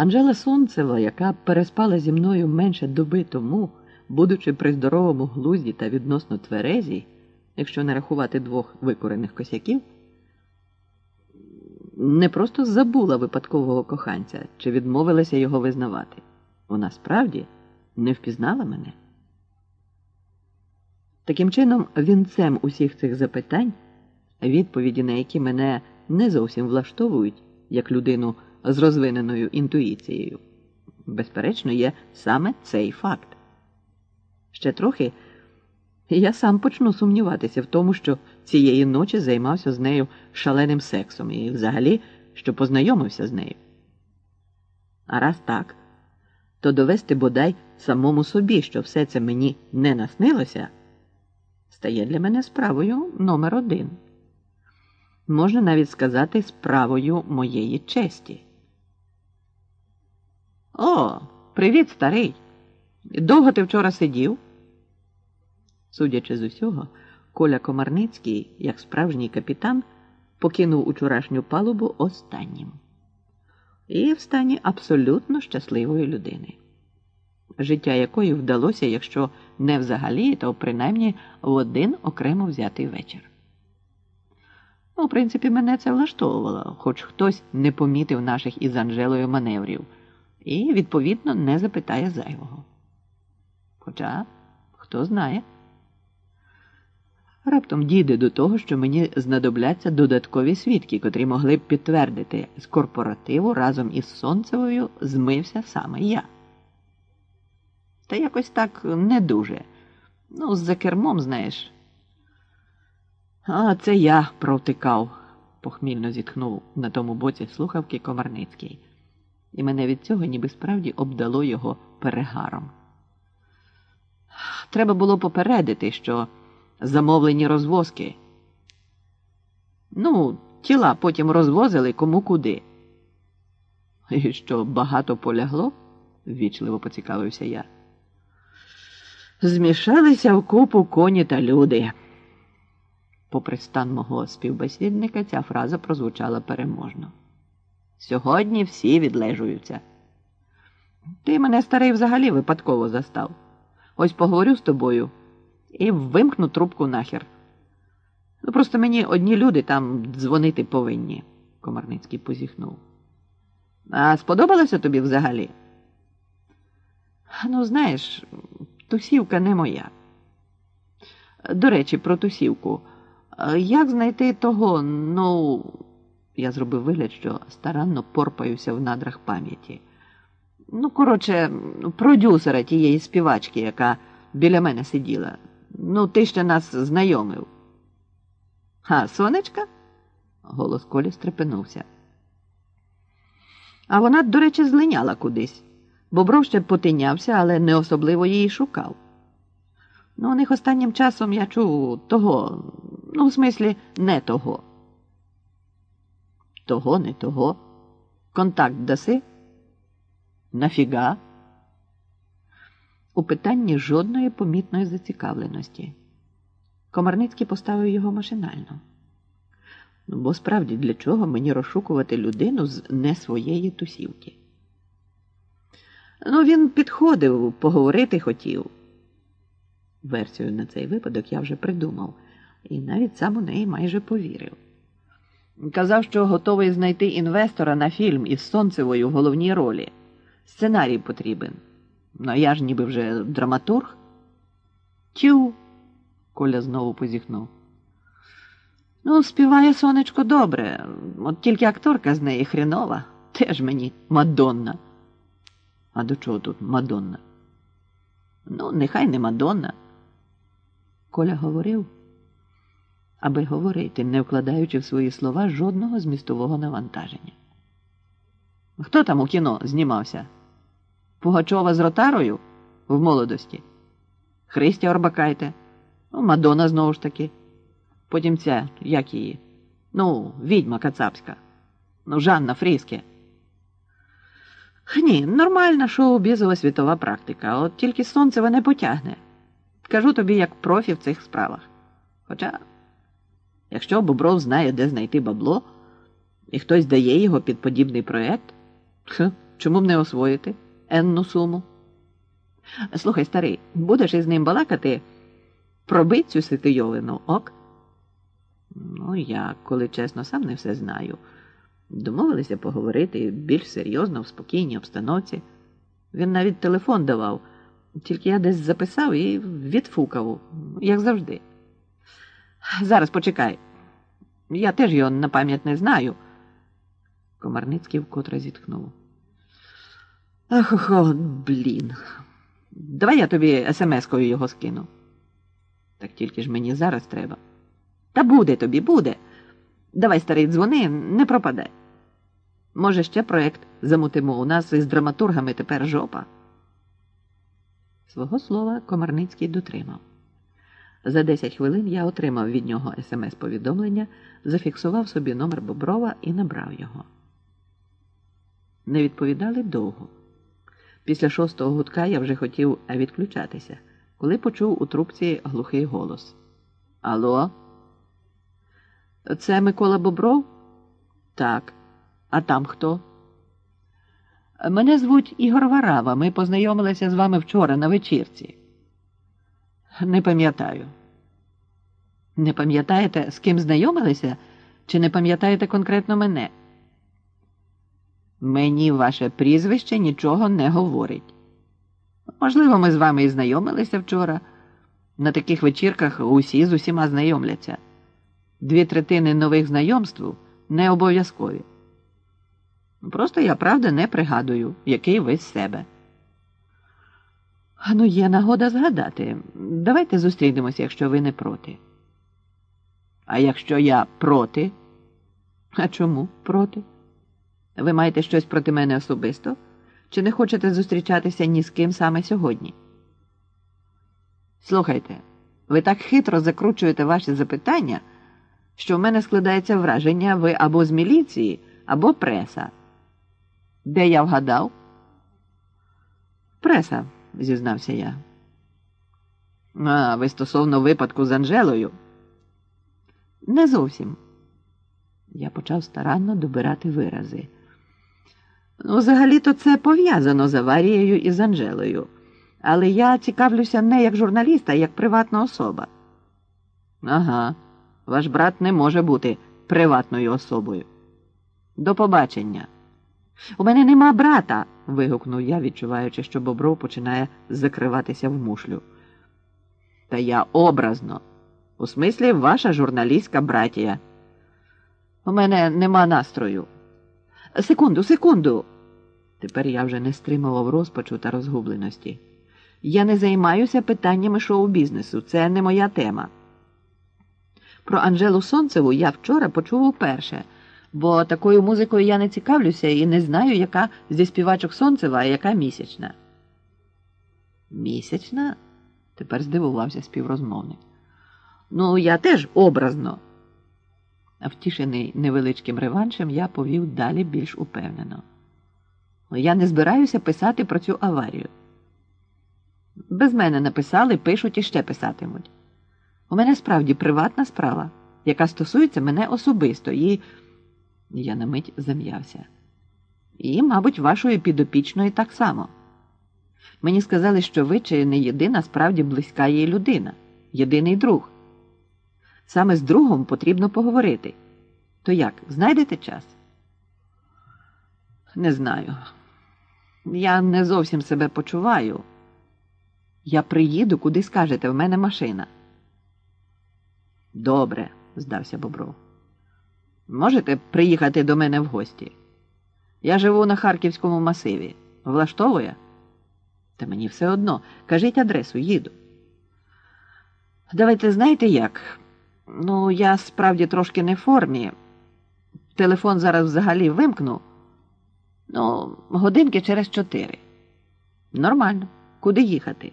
Анжела Сонцева, яка переспала зі мною менше доби тому, будучи при здоровому глузді та відносно тверезі, якщо не рахувати двох викорених косяків, не просто забула випадкового коханця чи відмовилася його визнавати. Вона справді не впізнала мене. Таким чином, вінцем усіх цих запитань, відповіді на які мене не зовсім влаштовують як людину з розвиненою інтуїцією, безперечно, є саме цей факт. Ще трохи я сам почну сумніватися в тому, що цієї ночі займався з нею шаленим сексом і взагалі, що познайомився з нею. А раз так, то довести бодай самому собі, що все це мені не наснилося, стає для мене справою номер один. Можна навіть сказати справою моєї честі. О, привіт, старий! Довго ти вчора сидів? Судячи з усього, Коля Комарницький, як справжній капітан, покинув учорашню палубу останнім і в стані абсолютно щасливої людини, життя якої вдалося, якщо не взагалі, то принаймні в один окремо взятий вечір. Ну, в принципі, мене це влаштовувало, хоч хтось не помітив наших із Анжелою маневрів і, відповідно, не запитає зайвого. Хоча, хто знає. Раптом дійде до того, що мені знадобляться додаткові свідки, котрі могли б підтвердити, з корпоративу разом із Сонцевою змився саме я. Та якось так не дуже. Ну, за кермом, знаєш. А це я провтикав, похмільно зітхнув на тому боці слухавки Комарницький, і мене від цього ніби справді обдало його перегаром. Треба було попередити, що замовлені розвозки. Ну, тіла потім розвозили кому куди. І що багато полягло? ввічливо поцікавився я. Змішалися в купу коні та люди. Попри стан мого співбесідника, ця фраза прозвучала переможно. Сьогодні всі відлежуються. Ти мене старий взагалі випадково застав. Ось поговорю з тобою і вимкну трубку нахер. Ну, просто мені одні люди там дзвонити повинні, Комарницький позіхнув. А сподобалося тобі взагалі? Ну, знаєш, тусівка не моя. До речі, про тусівку. Як знайти того, ну, я зробив вигляд, що старанно порпаюся в надрах пам'яті. Ну, коротше, продюсера тієї співачки, яка біля мене сиділа. Ну, ти ще нас знайомив. А, сонечка? Голос Колі стрепенувся. А вона, до речі, злиняла кудись. Бобров ще потинявся, але не особливо її шукав. Ну, у них останнім часом я чув того, ну, в смислі, не того. Того, не того. Контакт даси? Нафіга? У питанні жодної помітної зацікавленості. Комарницький поставив його машинально. Ну, бо справді для чого мені розшукувати людину з не своєї тусівки? Ну, він підходив, поговорити хотів. Версію на цей випадок я вже придумав, і навіть сам у неї майже повірив. Казав, що готовий знайти інвестора на фільм із Сонцевою в головній ролі. Сценарій потрібен. Ну, я ж ніби вже драматург. Тю, Коля знову позіхнув. Ну, співає сонечко добре, от тільки акторка з неї хренова, теж мені Мадонна. А до чого тут Мадонна? Ну, нехай не Мадонна. Коля говорив, аби говорити, не вкладаючи в свої слова жодного змістового навантаження. Хто там у кіно знімався? Пугачова з ротарою в молодості, Христя Орбакайте, ну, Мадона знову ж таки. Потім ця, як її? Ну, відьма Кацапська, ну, Жанна Фріске. Ні, нормальна шоу-бізова світова практика, от тільки сонце не потягне. Кажу тобі як профі в цих справах. Хоча, якщо Бобров знає, де знайти бабло, і хтось дає його під подібний проєкт, Чому б не освоїти енну суму? Слухай, старий, будеш із ним балакати, пробий цю ситийовину, ок? Ну, я, коли чесно, сам не все знаю. Домовилися поговорити більш серйозно, в спокійній обстановці. Він навіть телефон давав, тільки я десь записав і відфукав, як завжди. Зараз почекай. Я теж його на пам'ять не знаю. Комарницький вкотре зітхнув. Ах, охо, блін. Давай я тобі смс-кою його скину. Так тільки ж мені зараз треба. Та буде тобі, буде. Давай, старий, дзвони, не пропадай. Може, ще проект замутимо. У нас із драматургами тепер жопа. Свого слова Комарницький дотримав. За 10 хвилин я отримав від нього смс-повідомлення, зафіксував собі номер Боброва і набрав його. Не відповідали довго. Після шостого гудка я вже хотів відключатися, коли почув у трубці глухий голос. Алло? Це Микола Бобров? Так. А там хто? Мене звуть Ігор Варава. Ми познайомилися з вами вчора на вечірці. Не пам'ятаю. Не пам'ятаєте, з ким знайомилися, чи не пам'ятаєте конкретно мене? Мені ваше прізвище нічого не говорить. Можливо, ми з вами і знайомилися вчора. На таких вечірках усі з усіма знайомляться. Дві третини нових знайомств не обов'язкові. Просто я правда не пригадую, який ви з себе. Ну, є нагода згадати. Давайте зустрінемося, якщо ви не проти. А якщо я проти? А чому проти? Ви маєте щось проти мене особисто? Чи не хочете зустрічатися ні з ким саме сьогодні? Слухайте, ви так хитро закручуєте ваші запитання, що в мене складається враження, ви або з міліції, або преса. Де я вгадав? Преса, зізнався я. А, ви стосовно випадку з Анжелою? Не зовсім. Я почав старанно добирати вирази. Ну, взагалі-то це пов'язано з аварією із Анжелою. Але я цікавлюся не як журналіст, а як приватна особа. Ага, ваш брат не може бути приватною особою. До побачення. У мене нема брата. вигукнув я, відчуваючи, що Бобров починає закриватися в мушлю. Та я образно, у смислі ваша журналістська братія. У мене нема настрою. Секунду, секунду. Тепер я вже не стримував розпачу та розгубленості. Я не займаюся питаннями шоу-бізнесу, це не моя тема. Про Анжелу Сонцеву я вчора почув уперше, бо такою музикою я не цікавлюся і не знаю, яка зі співачок Сонцева, а яка місячна. Місячна? Тепер здивувався співрозмовник. Ну, я теж образно. А втішений невеличким реваншем, я повів далі більш упевнено. Я не збираюся писати про цю аварію. Без мене написали, пишуть і ще писатимуть. У мене справді приватна справа, яка стосується мене особисто, і я на мить зам'явся. І, мабуть, вашої підопічної так само. Мені сказали, що ви чи не єдина справді близька їй людина, єдиний друг. Саме з другом потрібно поговорити. То як, знайдете час? Не знаю. Я не зовсім себе почуваю. Я приїду, куди скажете, в мене машина. Добре, здався Бобров. Можете приїхати до мене в гості? Я живу на Харківському масиві. Влаштовує? Та мені все одно. Кажіть адресу, їду. Давайте знаєте як? Ну, я справді трошки не в формі. Телефон зараз взагалі вимкну. Ну, годинки через чотири. Нормально. Куди їхати?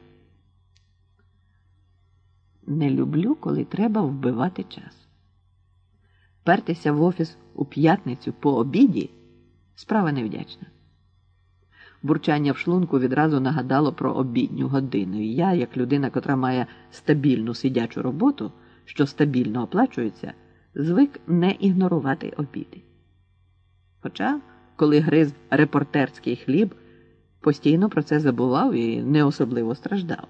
Не люблю, коли треба вбивати час. Пертися в офіс у п'ятницю по обіді справа невдячна. Бурчання в шлунку відразу нагадало про обідню годину. І я, як людина, котра має стабільну сидячу роботу, що стабільно оплачується, звик не ігнорувати обіди. Хоча коли гриз репортерський хліб, постійно про це забував і не особливо страждав.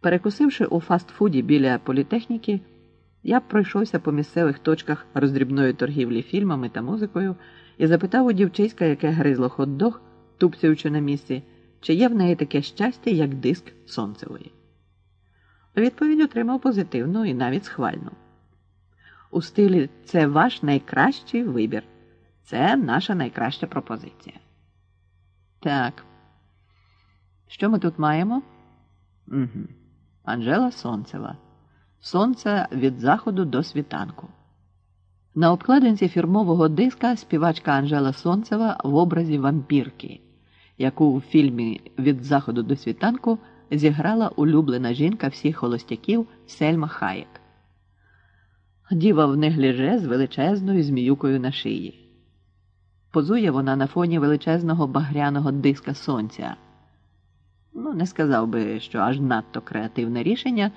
Перекусивши у фастфуді біля політехніки, я пройшовся по місцевих точках роздрібної торгівлі фільмами та музикою і запитав у дівчиська, яке гризло хот-дог, тупцюючи на місці, чи є в неї таке щастя, як диск сонцевої. Відповідь отримав позитивну і навіть схвальну. У стилі це ваш найкращий вибір. Це наша найкраща пропозиція. Так. Що ми тут маємо? Угу. Анжела Сонцева. Сонце від заходу до світанку. На обкладинці фірмового диска співачка Анжела Сонцева в образі вампірки, яку у фільмі Від заходу до світанку зіграла улюблена жінка всіх холостяків Сельма Хаєк. Діва в негліже з величезною зміюкою на шиї. Позує вона на фоні величезного багряного диска сонця. Ну, не сказав би, що аж надто креативне рішення,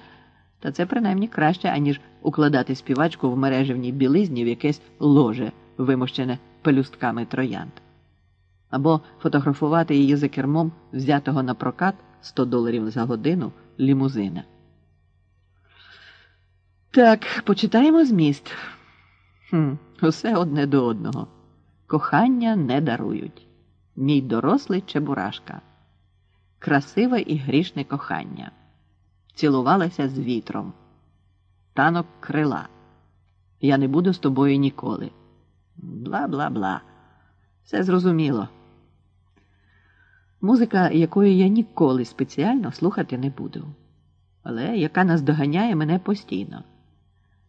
та це принаймні краще, аніж укладати співачку в мережевній білизні в якесь ложе, вимощене пелюстками троянд, або фотографувати її за кермом взятого на прокат 100 доларів за годину лімузина. Так, почитаємо зміст. Хм, Усе одне до одного. Кохання не дарують. Мій дорослий Чебурашка. Красиве і грішне кохання. Цілувалася з вітром. Танок крила. Я не буду з тобою ніколи. Бла бла бла. Все зрозуміло. Музика, якої я ніколи спеціально слухати не буду, але яка наздоганяє мене постійно.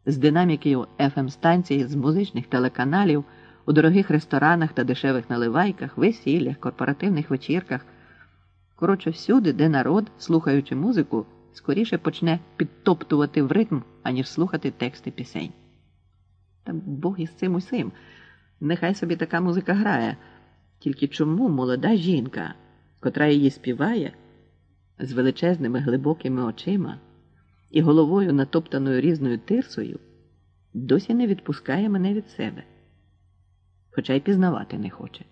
З динаміків fm станцій з музичних телеканалів, у дорогих ресторанах та дешевих наливайках, весіллях, корпоративних вечірках. Коротше, всюди, де народ, слухаючи музику, скоріше почне підтоптувати в ритм, аніж слухати тексти пісень. Та Бог із цим усім. Нехай собі така музика грає. Тільки чому молода жінка, котра її співає, з величезними глибокими очима і головою натоптаною різною тирсою, досі не відпускає мене від себе, хоча й пізнавати не хоче.